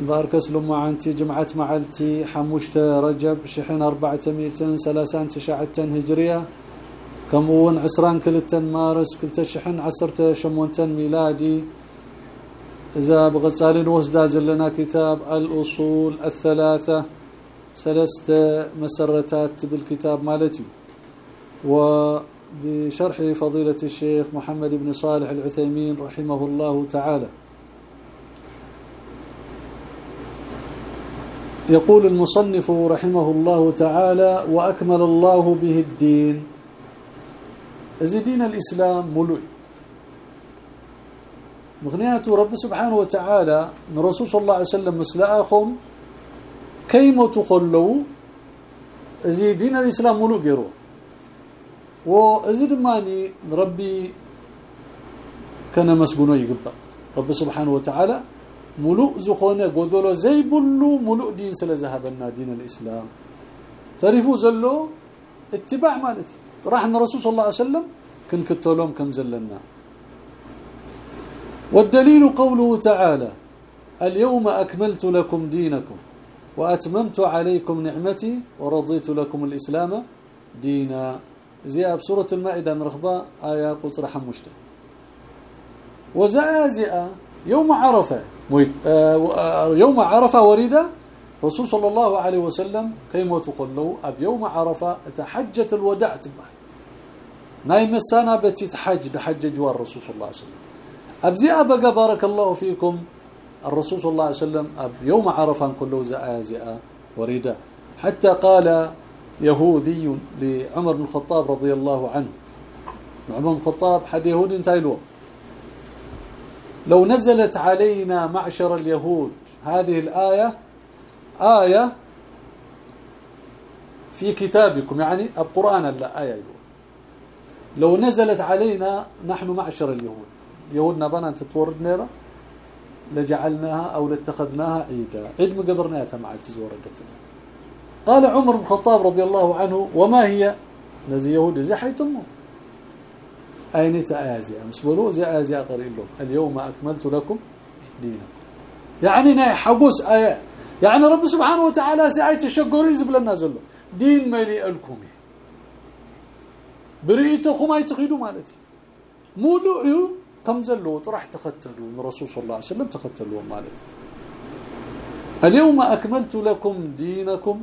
بارك أسلم معنتي جمعة معلتي حموشت رجب شحن أربعة مئتين سلاسان تشاعتن هجرية. كمون عسران كلتن مارس كلت شحن عسرت شمونتن ميلادي. إذا بغصالين وسدا زلنا كتاب الأصول الثلاثة سلست مسرتات بالكتاب مالتي. وبشرح فضيلة الشيخ محمد بن صالح العثيمين رحمه الله تعالى. يقول المصنف رحمه الله تعالى وأكمل الله به الدين. إذا دين الإسلام ملوء. مغنيات رب سبحانه وتعالى من رسول صلى الله عليه وسلم مسلاءكم كيما تخلوا إذا دين الإسلام ملوء غيره وإذا دماني ربي كان مسجونه يقبل رب سبحانه وتعالى ملوء زخونة غدلو زي بلو ملوء دين سلذهبنا دين الإسلام. تعرفوا زلو؟ اتباع مالتي. راح الرسول صلى الله عليه وسلم كن كتلوم كم زلنا والدليل قوله تعالى اليوم أكملت لكم دينكم وأتممت عليكم نعمتي ورضيت لكم الإسلام دينا. زي بسورة المائدة نرخبا آية قصر حمشته وزازئة يوم عرفة يوم عرفة ورد رسول صلى الله عليه وسلم كيما تقولوا أب يوم عرفة تحجه الوداع تبع نايم السنة بتي تحج بحج جوار الرسول صلى الله عليه وسلم. ابزي ابقى بارك الله فيكم الرسول صلى الله عليه وسلم أب يوم عرفة كله زازئه ورد حتى قال يهودي لعمر بن الخطاب رضي الله عنه. عمر بن الخطاب حد يهودي انتايلوه لو نزلت علينا معشر اليهود هذه الآية آية في كتابكم يعني القرآن لا آية يقول. لو نزلت علينا نحن معشر اليهود. يهودنا بنا تتورد نيرة؟ لجعلناها أو لاتخذناها عيدا. عيد مقبرناها مع التزوردتنا قال عمر بن الخطاب رضي الله عنه وما هي؟ نزي يهود زي حيتمه تآزي أمس؟ بلو زي قريب لهم اليوم أكملت لكم دينكم. يعني ناي حبوس آية. يعني رب سبحانه وتعالى سعيت الشقور يزب لنا زلو. دين مليء لكم بريتكم أي تخيدوا مالتي. مولو كم زلو طرح تختلوا من رسول صلى الله عليه وسلم تختلوا مالتي. اليوم أكملت لكم دينكم.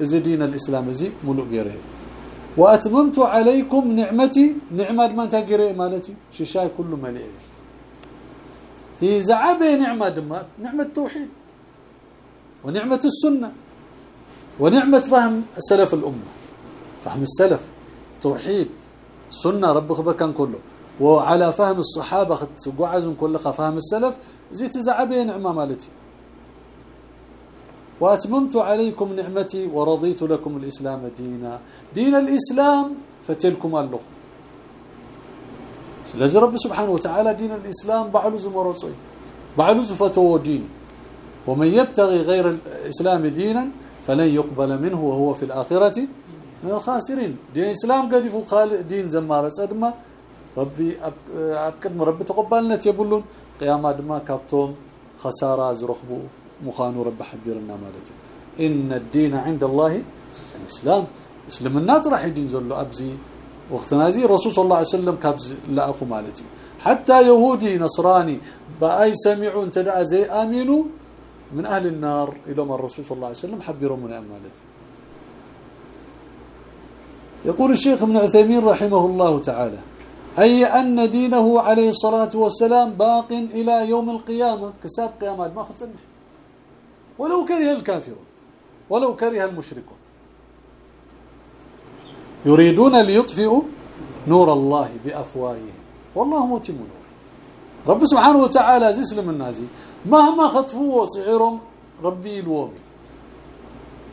إذا دين الإسلام زي ملو غيره. وأتممت عليكم نعمتي. نعمة ما تقري مالتي؟ شيشاي كله مليء. في زعبة نعمة دما نعمة التوحيد ونعمة السنة ونعمة فهم سلف الأمة. فهم السلف توحيد سنة رب خبكن كله. وعلى فهم الصحابة قعزن كله فهم السلف. زي تزعبه نعمة مالتي. وأتممت عليكم نعمتي ورضيت لكم الإسلام دينا. دين الإسلام فتلكم اللغ لذي رب سبحانه وتعالى دين الإسلام بعلوز مرصي بعلوز فتو دين ومن يبتغي غير الإسلام دينا فلن يقبل منه وهو في الآخرة من الخاسرين دين الإسلام قد يفوق دين زمارة أدما ربي أكد ربي تقبلنا تيبلون قيامة دما كابتوم خسارة زرخبو مخانو رب حبيرنا مالتي. إن الدين عند الله الإسلام. اسلمنا راح يدين زلو أبزي وقتنا زي الرسول صلى الله عليه وسلم كابز لا أخو مالتي. حتى يهودي نصراني بأي سمعوا انتدعى زي آمنوا من أهل النار إلى ما الرسول صلى الله عليه وسلم حبيروا من مالتي. يقول الشيخ ابن عثيمين رحمه الله تعالى أي أن دينه عليه الصلاة والسلام باق إلى يوم القيامة؟ كساب قيامات ما خصنح ولو كره الكافرون ولو كره المشركون. يريدون ليطفئوا نور الله بأفواههم. والله متم نور رب سبحانه وتعالى زسلم النازي مهما خطفوا وصعرهم ربي الومي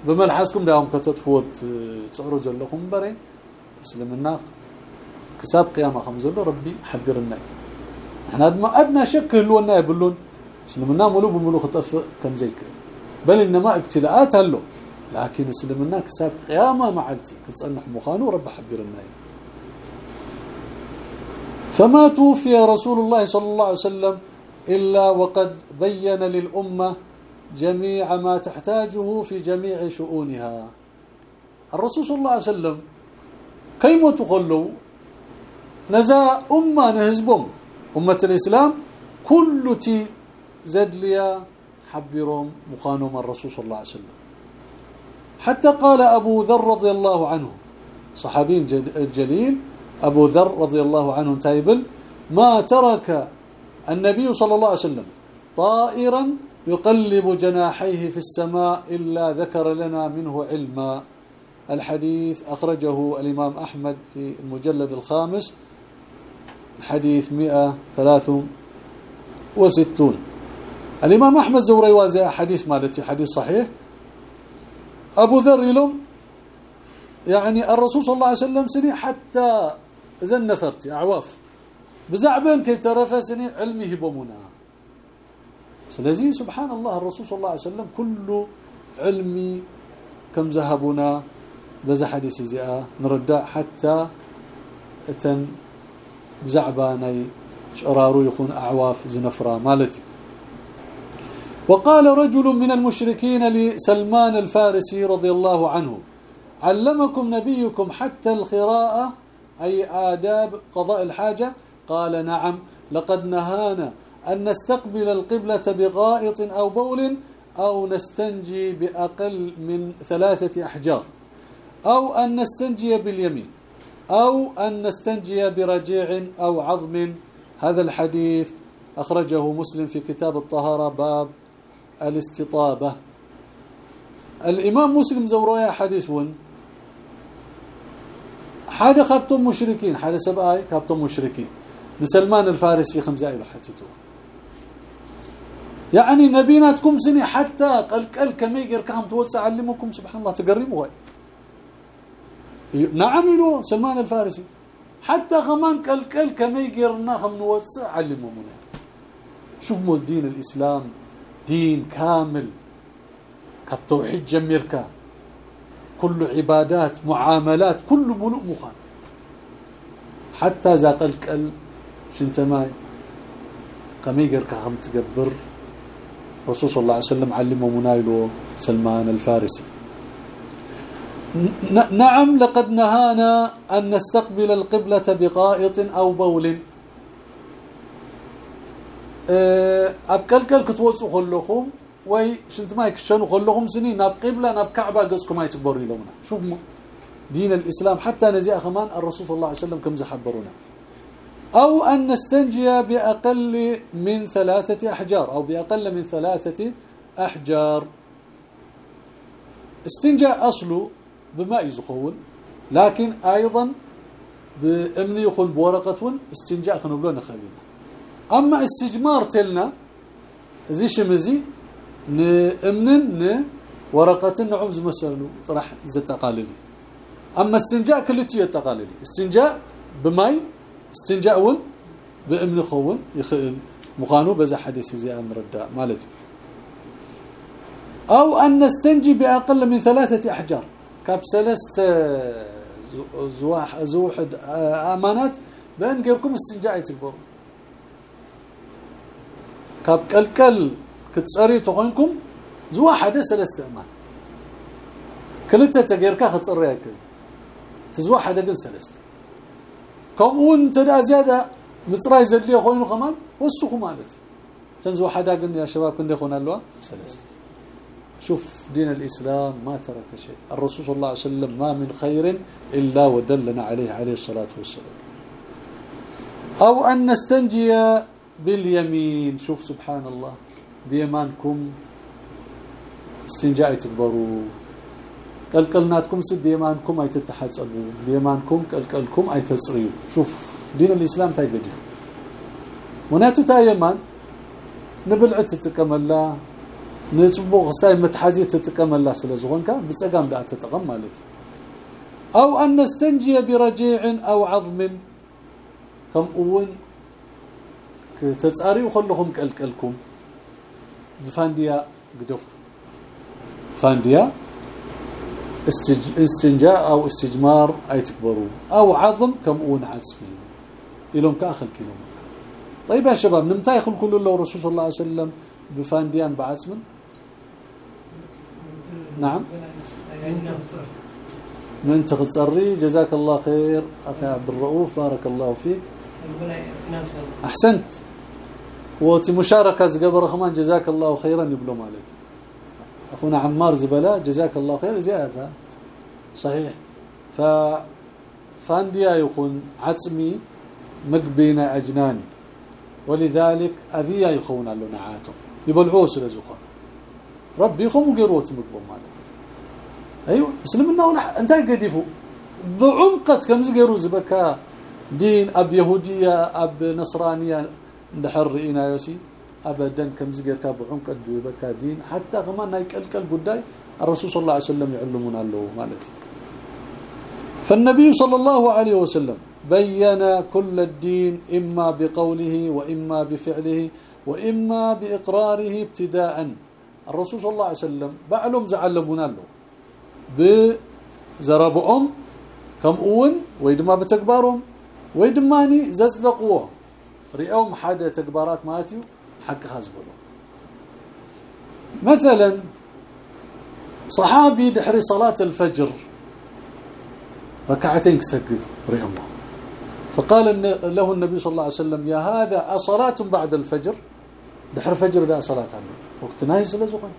بملحسكم داهم كتطفوت تصعروا زلكم بري اسلمنا كساب قيامة خمزلو ربي حبرنا أحنا أدنى شك لنا يبلون اسلمنا ملو بملو خطف كم زيك بل إنما ابتلاءات هلو. لكن اسلمنا كساب قيامة معلتي. كتصنح مخانو رب حبرنا فما توفي رسول الله صلى الله عليه وسلم إلا وقد بين للأمة جميع ما تحتاجه في جميع شؤونها. الرسول صلى الله عليه وسلم كيما تقولوا؟ نزا أمة نهزبهم. أمة الإسلام كل تي زدليا حبرهم مخانهم الرسول صلى الله عليه وسلم. حتى قال أبو ذر رضي الله عنه صحابي الجليل أبو ذر رضي الله عنه تايبل ما ترك النبي صلى الله عليه وسلم طائرا يقلب جناحيه في السماء إلا ذكر لنا منه علما. الحديث أخرجه الإمام أحمد في المجلد الخامس حديث 163 الإمام أحمد زوري وازي حديث مالتي حديث صحيح. أبو ذر لهم يعني الرسول صلى الله عليه وسلم سني حتى إذا نفرتي أعواف. بزعبن كي ترفسني علمه بمنا سلازي سبحان الله الرسول صلى الله عليه وسلم كل علمي كم ذهبنا. بذا حديث زياء نردع حتى أتن بزعباني شرارو يكون أعواف زنفرا مالتي. وقال رجل من المشركين لسلمان الفارسي رضي الله عنه علمكم نبيكم حتى القراءة أي آداب قضاء الحاجة؟ قال نعم لقد نهانا أن نستقبل القبلة بغائط أو بول أو نستنجي بأقل من ثلاثة أحجار أو أن نستنجي باليمين أو أن نستنجي برجيع أو عظم. هذا الحديث أخرجه مسلم في كتاب الطهارة باب الاستطابة. الإمام مسلم زورويا حديث ون حاجة خبتم مشركين حاجة سباي خبتم مشركين. لسلمان الفارسي خمسة إلى حتتو يعني نبيناتكم سني حتى قلقل كم يقر كم توسع علمكم سبحان الله تقربوا نعم له سلمان الفارسي. حتى كمان قلقل كم يقرنا خم نوسع علمهم شوف مو دين الإسلام. دين كامل كالتوحيد جميركا كل عبادات معاملات كل ملوء مخان حتى ذا قلقل شنت ماي؟ قميقر كهم تقبر؟ رسول صلى الله عليه وسلم علمه منايلو سلمان الفارسي. نعم لقد نهانا أن نستقبل القبلة بقائط أو بول. أبكلكل كتوصوا خلوكم وي شنت ما يكشنوا خلهم سنين ناب قبلة ناب كعبة قصكم ما يتكبروا لهنا شوف دين الإسلام حتى نزي أخمان الرسول صلى الله عليه وسلم كم زحبرونا أو أن نستنجي بأقل من ثلاثة أحجار أو بأقل من ثلاثة أحجار استنجاء أصله بماء يزخون لكن أيضا بأمن يخون بورقة استنجاء خنبلون خلينا أما استجمار تلنا زي شمزي نأمن ن ورقة نعم زمسلو طرح زتقاللي أما استنجاء كلتي يتقاللي استنجاء بماي استنجاء ون بأمن خون يخل مقانو بذا حديث زي نردا مالتي. أو أن نستنجي بأقل من ثلاثة أحجار. كاب ثلاث زواح زوحد آمانات بأن غيركم استنجاء يتكبروا. كاب قلقل كتصري تخونكم زوا حدا ثلاثة أمان كلته تغيركا ختصري هكذا تزوا حدا قل ثلاثة كمون تدا زياده مصراي زدلي خوينو كمان وسخو مالتي تنزوا حدا قل يا شباب كنده خونالوا ثلاثة شوف دين الإسلام ما ترك شيء الرسول صلى الله عليه وسلم ما من خير إلا ودلنا عليه عليه الصلاة والسلام أو أن نستنجي باليمين شوف سبحان الله بيمانكم استنجاء تكبروا. قلقلناتكم سد بيمانكم أي تتحصلوا بيمانكم قلقلكم أي تصريوا شوف دين الإسلام تايقدي مناتو تايمان نبلعت تتكملا نصبو غستاي متحازي تتقم الله سلازغونكا بصقام لا تتقم مالتي. أو أن نستنجي برجيع أو عظم كم أون تتصاريو كلكم قلقلكم بفانديا قدف فانديا استنجاء أو استجمار اي تكبروا أو عظم كم اون عصمي لهم كاخل كيلو طيب يا شباب نمتى يخل كل الله رسول الله صلى الله عليه وسلم بفانديان بعزم نعم من تختصري جزاك الله خير أخي عبد الرؤوف بارك الله فيك أحسنت. وتي مشاركه زقبر كمان جزاك الله خيرا يبلو مالتي. أخونا عمار زبلا جزاك الله خير زيادة. صحيح. ف فانديا يكون عصمي مقبين اجنان ولذلك اذيا يخون له نعاته يبلعوه سلازوخه ربي يخم قروت مقبو مالت أيوه. اسلمنا ولا أنت قديفو بعمقت كم زغيرو زبكا. دين أب يهودية أب نصرانية ندحر رئينا يوسي. ابدا كم زغيركا بعمقت بكا دين حتى كمان يقلقل قداي الرسول صلى الله عليه وسلم يعلمون له مالتي. فالنبي صلى الله عليه وسلم بين كل الدين إما بقوله وإما بفعله وإما بإقراره ابتداء. الرسول صلى الله عليه وسلم بعلم زعلمونا له بزربهم كم أون ويدما بتكبارهم. ويدماني زصدقوه رئوم حدا تكبارات ماتيو حق خازبلو مثلا صحابي دحري صلاة الفجر ركعتين كسجد رئوم فقال له النبي صلى الله عليه وسلم يا هذا أصلاة بعد الفجر دحر فجر لا صلاة عنه وقت ناهي سلزقا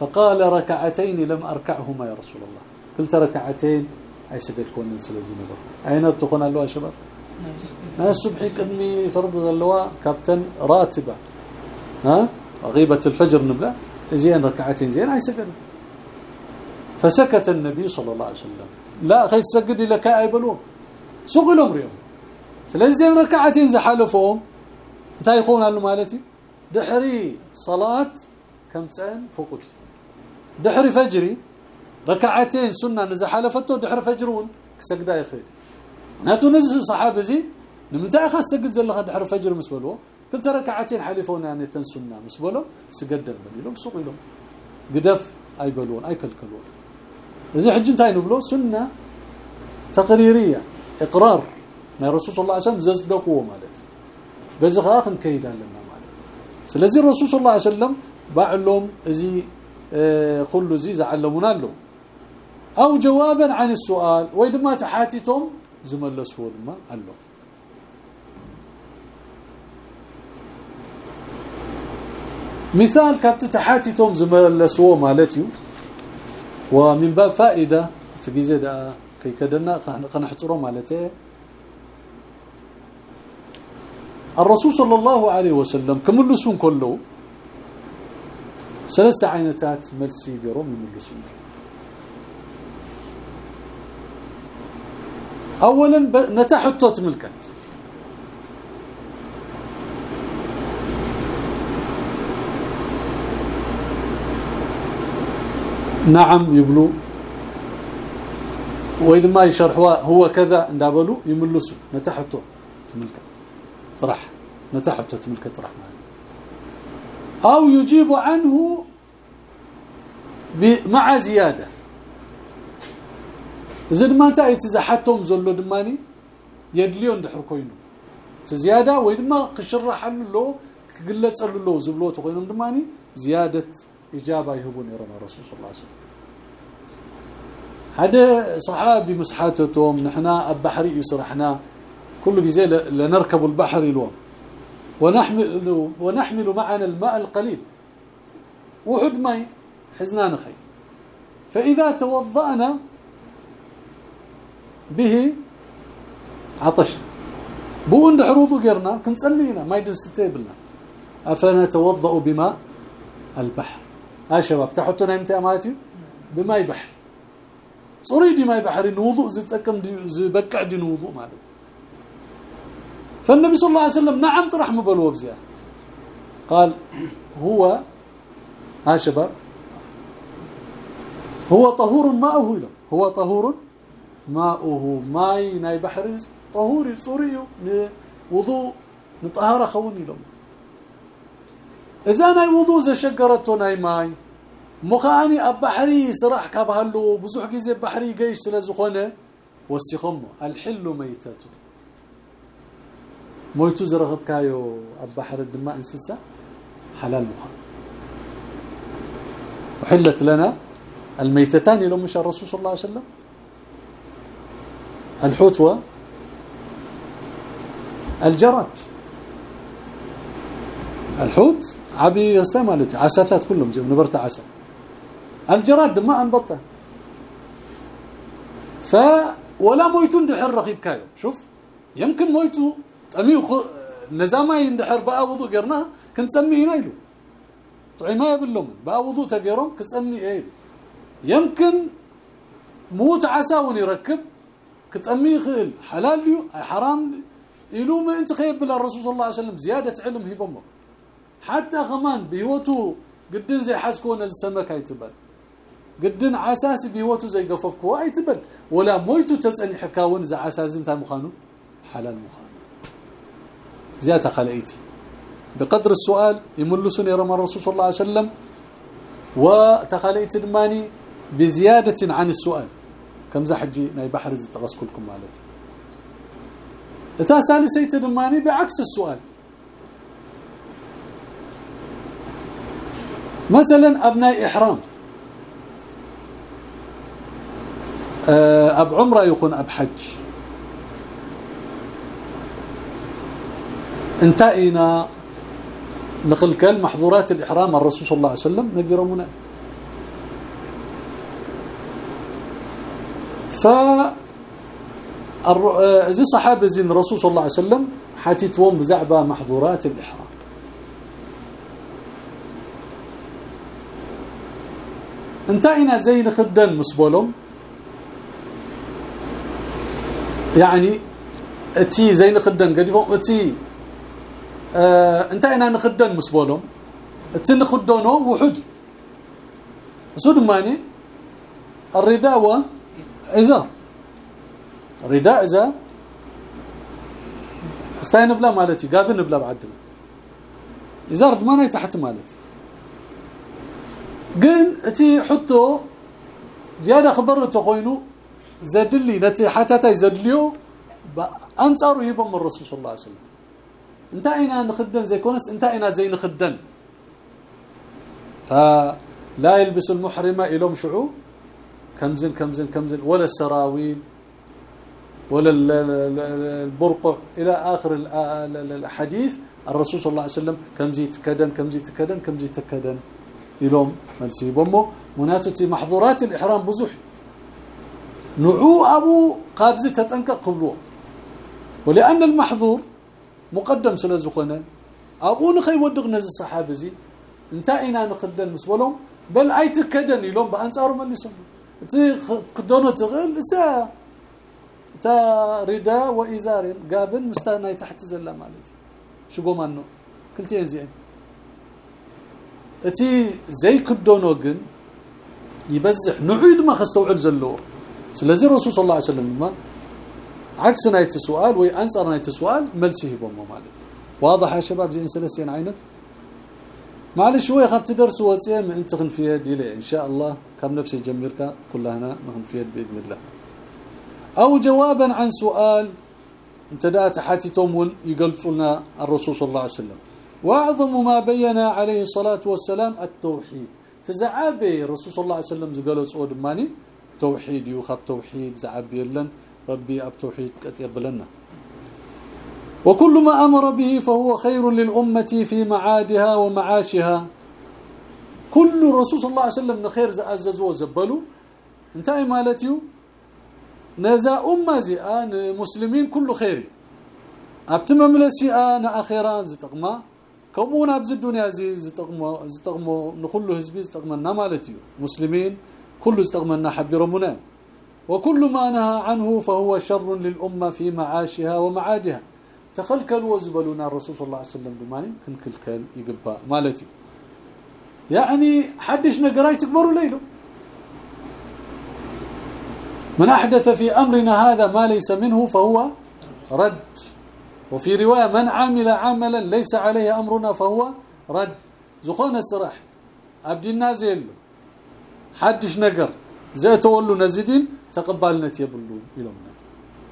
فقال ركعتين لم أركعهما يا رسول الله قلت ركعتين أي سجد كون سلزي نبر أين تكون اللواء شباب؟ ناس الصبح كمي فرض اللواء؟ كابتن راتبة. ها؟ غيبة الفجر نبلا زين ركعتين زين أي سجد فسكت النبي صلى الله عليه وسلم. لا خيت سجد لك أي بلون سوق لهم ريوم سلازين ركعتين زحلفهم. أنت يكون قالوا مالتي؟ دحري صلاة كم تسان فوقت دحري فجري ركعتين سنة نزا حلفته دحر فجرون كسجدا يخيد ناتو نز صحابه زي نمتى اخذ سجد زلخ دحر فجر مسبلو قلت ركعتين حلفونا يعني تنسنا مسبلو سجد بلهم سوق لهم قدف أي كلكلون. إذا حج انت نبلو سنة تقريرية إقرار. ما الرسول صلى الله عليه وسلم زصدقوا مالت. بزخاخ نكيدالنا مالت. سلازي الرسول صلى الله عليه وسلم بعلم ازي كل زي زعلمونا له. أو جوابا عن السؤال. ويدما تحاتيتم زملسوا لما الله مثال كابت تحاتيتم زملسوا مالتي. ومن باب فائدة تجيزه كي كدنا قنحطرو مالته الرسول صلى الله عليه وسلم كملسون كله ثلاث عينتات ملسي قرو ملسون. اولا نتحطت ملكت نعم يبلو وإذا يشرحوا هو كذا اندابلو يملسوا نتحطوا تملك طرح. نتحطوا تملك طرح. أو يجيب عنه مع زيادة زد ما انت يتزحتهم زلو دماني يدليون دحر كوينو زياده ويدما قشرح له كغلص له زبلو تكوينو دماني زياده اجابه يهبون يرنا الرسول صلى الله عليه وسلم هذا صحابي مسحاتهم نحنا البحر يسرحنا كل جزء لنركب البحر اليوم ونحمل ونحمل معنا الماء القليل وحد ماء حزنا نخي فإذا توضأنا به عطش. بون دحروض غيرنا كنصلينا ما يدستيبلنا افنتوضا بماء البحر. ها شباب تحطنا إمتى اماتي بماء بحر صريدي ماء بحر الوضوء زتقم زبقع دي الوضوء مالت. فالنبي صلى الله عليه وسلم نعم طرح مبلو بزيا قال هو ها شباب هو طهور ماؤه له. هو طهور ماؤه ماي ناي بحر طهوري صوري وضوء نطهر خوني لهم اذا ناي وضوء زشقرته ناي ماي مخاني اب بحري صراح كبهلو بزح غزي بحري جيش سلازخونه وسخم الحل ميتته مويتو زرغبكايو اب بحر الدماء انسسا حلال مخان وحلت لنا الميتتان لو مش الرسول صلى الله عليه وسلم الحوت و الجراد. الحوت عبي يستمالتي عساثات كلهم زي نبرت عسى. الجراد ما أنبطه. ف ولا مويتون دحر رقيب كايو. شوف يمكن مويتو اميو خ... نزامه يندحر بقى وضوء قرنا كنت سمي ينايلو طيب ما يبلهم بقى وضوء تقيرهم كتسمي إيه يمكن موت عساون يركب كتأمي خيل حلال ليو حرام يلو ما أنت خيب الرسول صلى الله عليه وسلم. زيادة علم هي بمر. حتى كمان بيوتو قدن زي حسكون السمك هيتبل قدن عساس بيوتو زي قففكو هيتبل ولا مويتو تسأني حكاون زي عساس انت مخانو. حلال مخانو. زيادة خلقيتي بقدر السؤال يملسون يرمى الرسول صلى الله عليه وسلم. وتخليت دماني بزيادة عن السؤال. كم زحجي ناي بحر زتغس كلكم مالتي؟ اتا سيت دماني بعكس السؤال. مثلا أبناء إحرام. أب عمرة يكون أب حج. انتهينا. نقل محظورات الإحرام. الرسول صلى الله عليه وسلم نقرمنا ف زي صحابة زين الرسول صلى الله عليه وسلم حاتيتهم بزعبه محظورات الإحرام. انتهينا زين خدن مسبولهم يعني اتي زين خدن قديفهم اتي آه انتهينا نخدن مسبولهم اتي نخدونه وحد. سود ماني إذا رداء إذا استاين بلا مالتي قابل بلا بعدنا إذا رد ما تحت مالتي. قن إتي حطو زيادة خبرته خوينو زدلي نتي حتى تزدليو انصاروا يبم الرسول صلى الله عليه وسلم. إنت أين نخدن زي كونس إنت أين زي نخدن فلا يلبس المحرمه الهم شعو. كمزن كمزن كمزن ولا السراويل ولا البرقع إلى آخر الحديث الرسول صلى الله عليه وسلم كم زيت كدن كم زيت كدن كم زيت كدن يلوم فلسي بمو مناتتي محظورات الإحرام بزح. نعو أبو قابز تتنقق قبلو ولأن المحظور مقدم سلازخونه أبو نخي ودق نز الصحابة زي. انت اينا نخدن مسولهم بل ايتكدن يلوم بانصارو ملسهم تي كدونو تغل سا تا ردا وإزار قابل مستناي تحت زله مالتي. شو قومانو كلتين زين أتي زي كدونو جن يبزح نعيد ما خستوعد زلو. سلازي الرسول صلى الله عليه وسلم ما عكس نايت السؤال وي أنصر نايت السؤال ملسه بمو مالتي. واضح يا شباب زين سلسين عينت؟ معلش شوية خبت درس وصيه أنت في يدي إن شاء الله كم نفسي جميرك نهم في يد بإذن الله. أو جوابا عن سؤال أنت دات حاتيتم يقلصوا لنا الرسول صلى الله عليه وسلم. وأعظم ما بين عليه الصلاة والسلام التوحيد. تزعابي الرسول صلى الله عليه وسلم زقلصوا دماني توحيد يخب توحيد زعبي لن ربي أب توحيد يقبلنا وكل ما أمر به فهو خير للأمة في معادها ومعاشها. كل الرسول صلى الله عليه وسلم خير زعززوا وزبلوا انتهي مالتيو؟ نزا أمة زئان مسلمين كل خير. ابتمم لسيان أخيرا زتقما كمون أبز الدنيا زي زتقما زتقما نكل حزب زتقمنا مالتيو. مسلمين كل زتقمنا حبرمنا وكل ما نهى عنه فهو شر للأمة في معاشها ومعادها. تخلكل وزبلونا الرسول صلى الله عليه وسلم بماني كنكلكل يقبا مالتي يعني حدش نقراي تكبروا ليله من أحدث في أمرنا هذا ما ليس منه فهو رد وفي رواية من عمل عملا ليس عليه أمرنا فهو رد زخون السراح عبد النازل حدش نقر زي تولوا نزدين تقبلنا يبلو إلهنا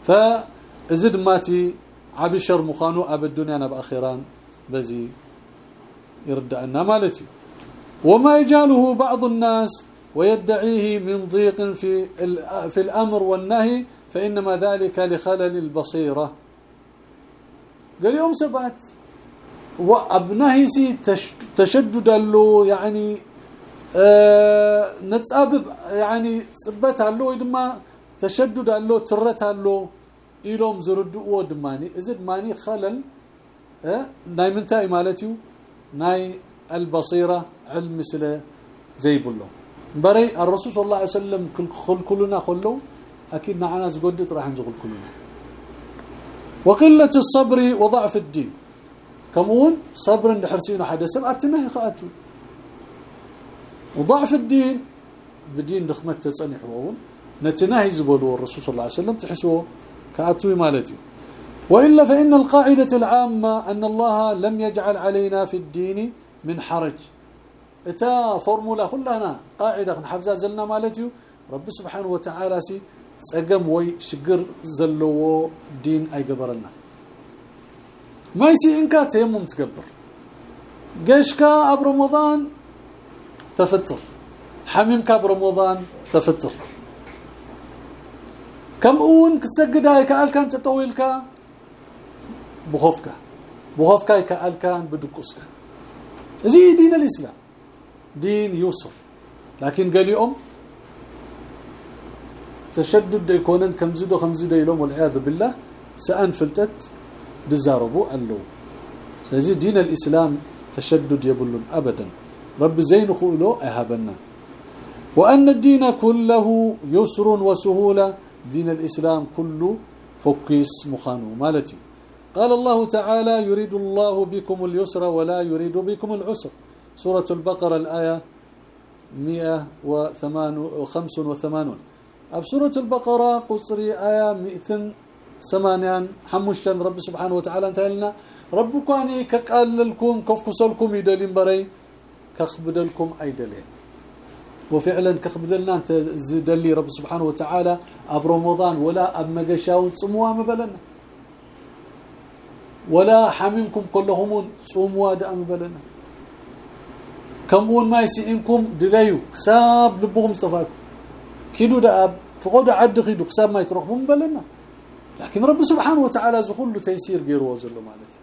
فازد ماتي عبشر مخانو اب الدنيا نب اخيران بزي يردعنا مالتي. وما يجاله بعض الناس ويدعيه من ضيق في في الأمر والنهي فإنما ذلك لخلل البصيرة. قال يوم سبات وأبنهي سي تشدد له يعني نتصابب يعني صبت له يدما تشدد له ترت له. إلهم زردوا دماني إذا ماني خلل ناي منتاي مالتيو ناي البصيرة علم سلا زي بلو بري الرسول صلى الله عليه وسلم كل كلنا خلو أكيد معنا زقدت راح نزغل كلنا وقله الصبر وضعف الدين كمون صبر حرسين حدث ابتنه خاتو وضعف الدين بدين دخمت تصنح وون نتناهي زبلوا الرسول صلى الله عليه وسلم تحسوا كأتوي مالتي. وإلا فإن القاعدة العامة أن الله لم يجعل علينا في الدين من حرج. إتا فورمولا كلنا قاعدة نحفزها زلنا مالتي. رب سبحانه وتعالى سي صقم وي شجر زلو دين أي قبرنا. ما يسي انكا تيمم تكبر قشكا أب رمضان تفطر. حميمك برمضان تفطر. كم اون كتسجد هاي كان كان تطويلك. بخوفك. بخوفك كان كان بدقوسك زي دين الإسلام. دين يوسف. لكن قال يوم تشدد يكونن كم زدو خمس زدو يلوم والعياذ بالله سان فلتت دزاربو اللو سلازي دين الإسلام تشدد يبلون ابدا. رب زين خولو اهبنا وأن الدين كله يسر وسهولة. دين الإسلام كله فكيس مخانو مالتي؟ قال الله تعالى يريد الله بكم اليسر ولا يريد بكم العسر. سورة البقرة الآية 185 أب سورة البقرة قصري آية 280 حمشن رب سبحانه وتعالى انتهلنا ربكم أني كقللكم كفكسلكم يدلين بري كخبدلكم أيدلين. وفعلا كخبدلنا أنت زدلي رب سبحانه وتعالى أب رمضان ولا أب مغشاو صموا مبلنا. ولا حميمكم كلهم صوموا دام مبلنا. كمون ما يسئنكم دليو ساب لبهم استفاك كيدو داب فقود عد خيدو حساب ما يتركهم بلنا لكن رب سبحانه وتعالى زخل تيسير غير وزل مالتي.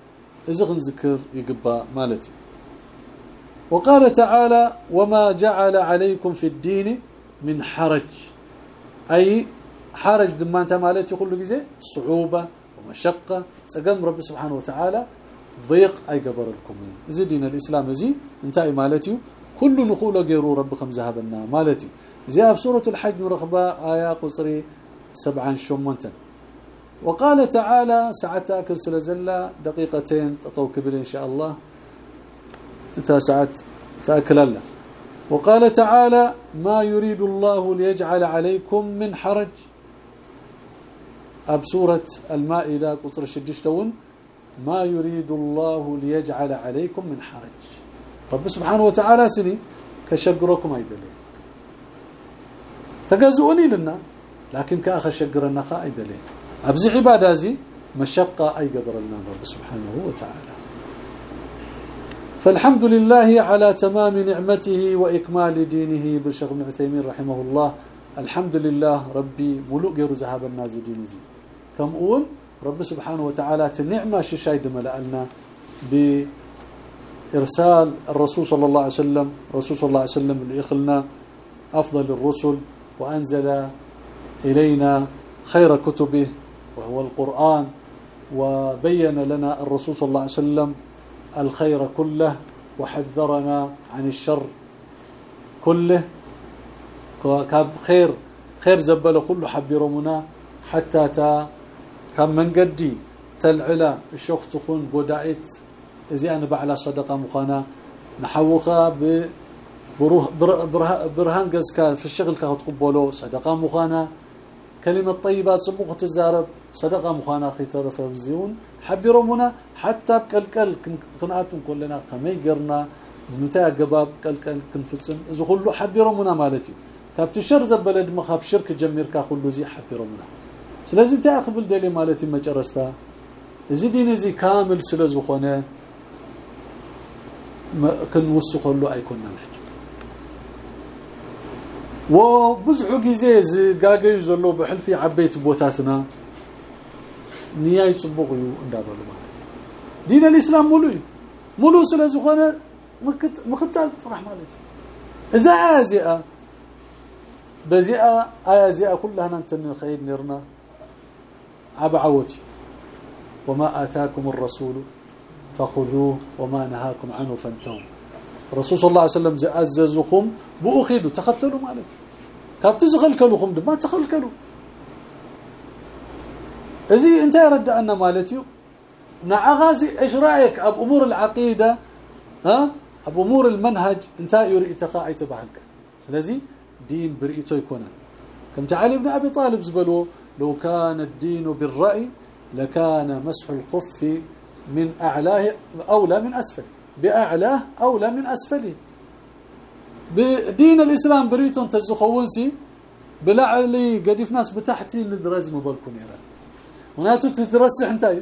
إذا ذكر يقبأ مالتي. وقال تعالى وما جعل عليكم في الدين من حرج. أي حرج دمان مالتي كل جزء؟ صعوبة ومشقة. سقم رب سبحانه وتعالى ضيق أي قبر لكم. زي دين الإسلام زي انتهي مالتي كل نخول غيروا ربكم ذهبنا مالتي زي سورة الحج رغبه آية قصري سبعا شمنتا وقال تعالى ساعه أكل سلزلة دقيقتين تطوكبل إن شاء الله. تاكل الله وقال تعالى ما يريد الله ليجعل عليكم من حرج. أب سورة المائدة قصر شدش دون ما يريد الله ليجعل عليكم من حرج. رب سبحانه وتعالى سني كشجركم أيدلي. تجزوني لنا لكن كأخ شجرنا خا أيدلي. ابزي عبادة زي مشقة أي قبر لنا رب سبحانه وتعالى. فالحمد لله على تمام نعمته وإكمال دينه بالشيخ ابن عثيمين رحمه الله الحمد لله ربي ملوء غير ذهب الناس ديني كم أقول رب سبحانه وتعالى النعمه ششاي دملألنا بإرسال الرسول صلى الله عليه وسلم. رسول صلى الله عليه وسلم اللي يخلنا أفضل الرسل وأنزل إلينا خير كتبه وهو القرآن وبين لنا الرسول صلى الله عليه وسلم الخير كله وحذرنا عن الشر كله. كاب خير خير زبله كله حبيرمنا حتى تا كم من قدي تلعلا الشيخ تخون بودايت إذا أنا بعلى صدقة مخانا نحوخا برهان قزكا في الشغل كتقبلوا صدقة مخانا. كلمة طيبه صبوغ تزارب صدقة مخانا أخي ترف بزيون حبيرمنا حتى بكلكل كناتم كلنا خمي قرنا. متى قباب كلكل كنفصم إذا كله حبيرمنا مالتي. كابت الشر زبلد ما خاب شرك جميركا كله زي حبيرمنا سلازم تاخذ الدليل مالتي ما جرستا زي دين زي كامل سلازخونه كنوسخلو ايكوننا نحن وبزح غزي زغاغيو زلو بحلفي عبيت بوتاتنا. نياي صبغ يو اندابلو مالت دين الإسلام ملو ملو سلازخونه مختال طرح مالتي إذا آزئة بزئة آزئة كلها ننتن خير نرنا عبعوتي وما آتاكم الرسول فخذوه وما نهاكم عنه فانتهوا. الرسول صلى الله عليه وسلم زاززكم بأخذوا تختلوا مالتي كابت زخلكلوكم ما تخلكلوا ازي أنت يرد أن مالتي مع غازي إيش رايك أب أمور العقيدة ها؟ أب أمور المنهج أنت يريد تقاعي تبعلك سلازي دين برئيته يكون. كم تعالي ابن أبي طالب زبلو لو كان الدين بالرأي لكان مسح الخف من أعلاه أولى من أسفله. باعلاه أولى من أسفله. بدين الإسلام بريتون تزخونسي بلعلي قديف ناس بتحتي ندرز مبلكم يرى وناتو تدرسح انتي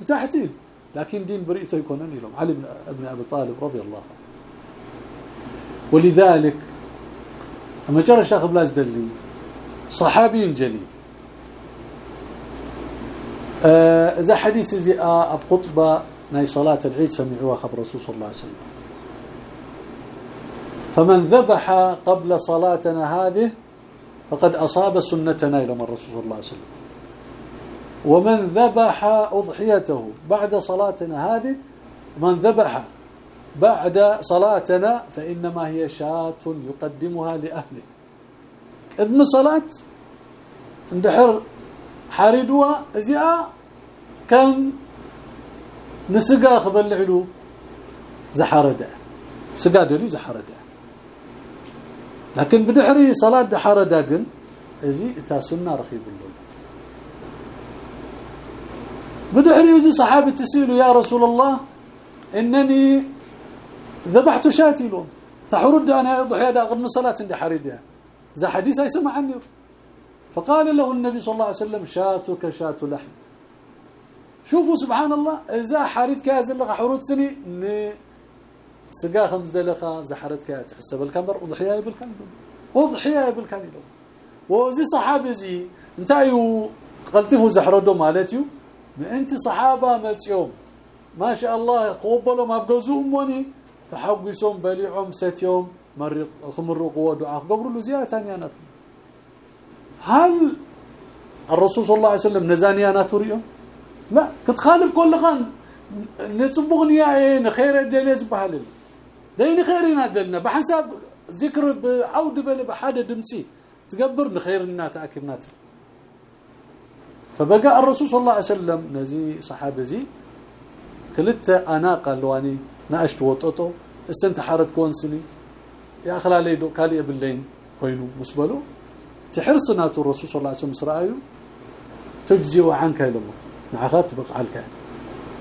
بتحتي. لكن دين بريتو يكون لهم علي بن ابن أبي طالب رضي الله عنه. ولذلك أما جرى الشيخ بلاز دلي صحابي جليل. آه، إذا حديث زي أب خطبة ناي صلاة العيد سمعوها خبر رسول صلى الله عليه وسلم. فمن ذبح قبل صلاتنا هذه فقد أصاب سنتنا إلى من الرسول صلى الله عليه وسلم. ومن ذبح أضحيته بعد صلاتنا هذه من ذبح بعد صلاتنا فإنما هي شاة يقدمها لأهله. ابن صلاة اندحر حاردوا إزياء كان نسقا خبلعلو زحرده سقا دلي زحرده لكن بدحري صلاه دحرده كن ازي اتا سنه رخيب له بدحري وزي صحابه تسيلوا يا رسول الله انني ذبحت شاتي لهم تحرد أنا اضحيه دا قبل صلاه عندي حريدها ذا حديث يسمع عني فقال له النبي صلى الله عليه وسلم شاتك شات لحم شوفوا سبحان الله إذا حريت كاز لغ حروت سني سقا خمس دلخه زحرت كا تحسب الكمر أضحية بالكامل أضحية بالكامل وزي صحابي زي انتايو قلتفوا زحردو مالتيو ما انت صحابة متيوم ما شاء الله قبلوا ما بجوزهم وني تحقسهم بليعهم ستيوم مرق خمرقوا ودعاء قبروا له زيادة ثانيات هل الرسول صلى الله عليه وسلم نزانيانات وريهم لا كتخالف كل خان. نصبغني إيه خير دليز بحال دين خيرنا دلنا بحسب ذكر بعود بل بحاجة دمسي. تقبر لخيرنا تاكبنات فبقى الرسول صلى الله عليه وسلم نزي صحابة زي كلت اناقه لواني ناشت وططو استنت حارت كونسني يا اخلا دو كالي بالليل كوينو مسبلو. تحرصنا الرسول صلى الله عليه وسلم سرايو تجزي عنك لهم نعخات بقعلك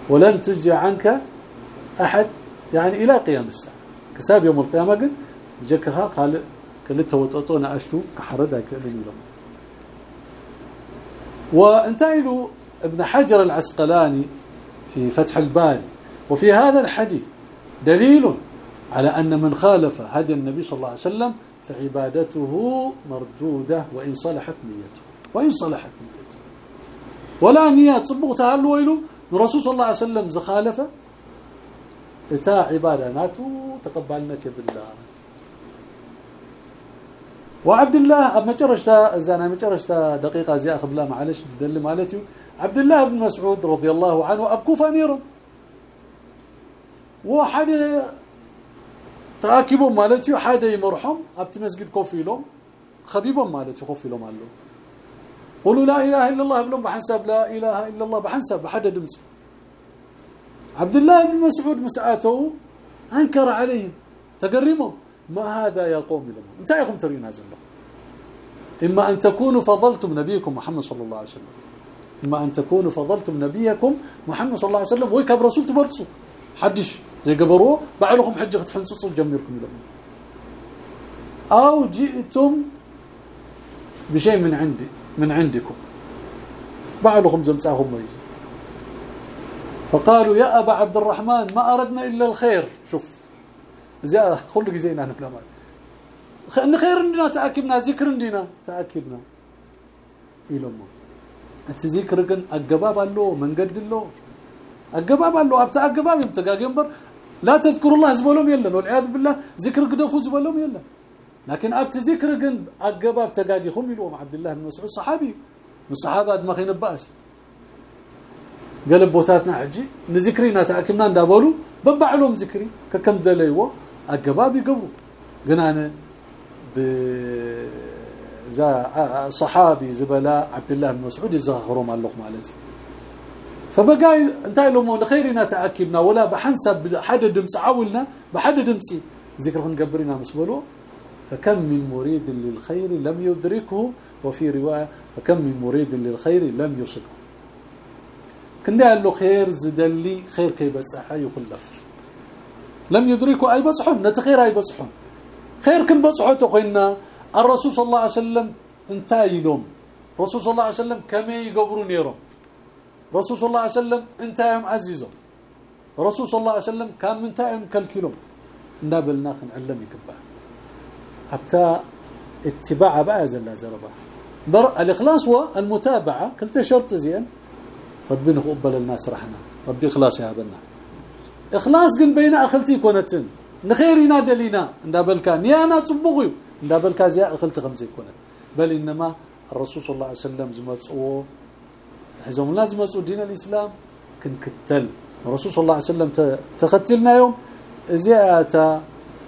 ولن تجزي عنك أحد يعني إلى قيام الساعة. كساب يوم القيامة قل جكها قال كلت وططونا أشتو كحردا كأنني لهم وانتهلوا ابن حجر العسقلاني في فتح الباري. وفي هذا الحديث دليل على أن من خالف هدي النبي صلى الله عليه وسلم فعبادته مردودة وإن صلحت نيته. وإن صلحت نيته. ولا نيات صبغتها ويلو الرسول صلى الله عليه وسلم زخالفه. إتا عبادته تقبلنا بالله. وعبد الله ما جرشتا زانا ما جرشتا دقيقة زي اخذ لا معلش تدل مالتي عبد الله بن مسعود رضي الله عنه أبكو فانير وحد تراكبوا مالتي حدا يمرحم أبت مسجد كوفي لهم خبيبهم مالتي كوفي لهم قال له قولوا لا إله إلا الله بلون بحسب لا إله إلا الله بحسب بحد دمس. عبد الله بن مسعود مسعاته أنكر عليهم تقرموا ما هذا يا قوم لهم انتهيكم ترين هذا الله إما أن تكونوا فضلتم نبيكم محمد صلى الله عليه وسلم. إما أن تكونوا فضلتم نبيكم محمد صلى الله عليه وسلم ويكب رسول تبرصوا حدش. زي قبروه بعلكم حجة تحنصصوا جميركم لهم أو جئتم بشيء من عندي. من عندكم. بعلهم زمساهم ميز فقالوا يا أبا عبد الرحمن ما أردنا إلا الخير. شوف زي كل زينا نبلا إن خير عندنا تاكدنا ذكر عندنا تاكدنا يلوم أنت ذكر كن اجباب له منقد له اجباب له ابتا اجباب يمتقاقنبر لا تذكر الله زبلهم يلا والعياذ بالله ذكر قدفوا زبلهم يلا لكن أبت ذكر كن اجباب تقاقيهم يلوم عبد الله بن مسعود صحابي. من الصحابة ما خين باس قال بوتاتنا حجي نذكرينا تاكدنا ندابلو ببعلهم ذكري ككم دليو اجباب يقبروا قنا بزا صحابي زبلاء عبد الله بن مسعود يزغروا الله مالتي. فبقى انت لهم لخيرنا تاكدنا ولا بحنسب حد دمص عاولنا بحد دمصي ذكرهم قبرنا مسبلو فكم من مريد للخير لم يدركه وفي رواية فكم من مريد للخير لم يصله كنا قال له خير زدلي خير كي بصحى يخلف لم يدركه أي بصحون؟ نتخير أي بصحون. خير كم بصحته قلنا الرسول صلى الله عليه وسلم انتهى لهم رسول صلى الله عليه وسلم كم يقبرون يرون رسول صلى الله عليه وسلم انتهى عزيزهم رسول صلى الله عليه وسلم كان منتهى كلكلهم نابلنا علم يكبه حتى اتباع بقى زل زربا بر الإخلاص هو المتابعة. كلتا شرط زين. ربنا يقبل الناس رحنا ربي إخلاص يا بنا إخلاص قل بين أخلتي كونتن. نخيرنا دلينا. ندابلكا نيانا صبغوا ندابلكا زيا اخلت خمسه يكون بل إنما الرسول صلى الله عليه وسلم زمصوا حزم الناس زمصوا دين الإسلام. كنكتل الرسول صلى الله عليه وسلم تختلنا يوم. زياتا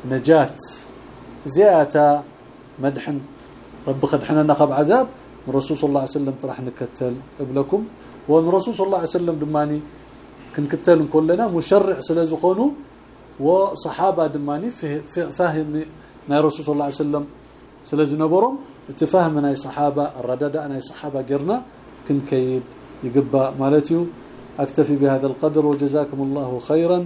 نجات. زياتا مدح رب خدحنا نخب عذاب. الرسول صلى الله عليه وسلم راح نكتل قبلكم والرسول صلى الله عليه وسلم دماني كنكتل كلنا مشرع سلازخونو وصحابة دماني فهم ناي رسول صلى الله عليه وسلم سلازي نبرم اتفاهمنا صحابة الردد أنا صحابة قرنا كن كيد يقبأ مالتيو. أكتفي بهذا القدر وجزاكم الله خيرا.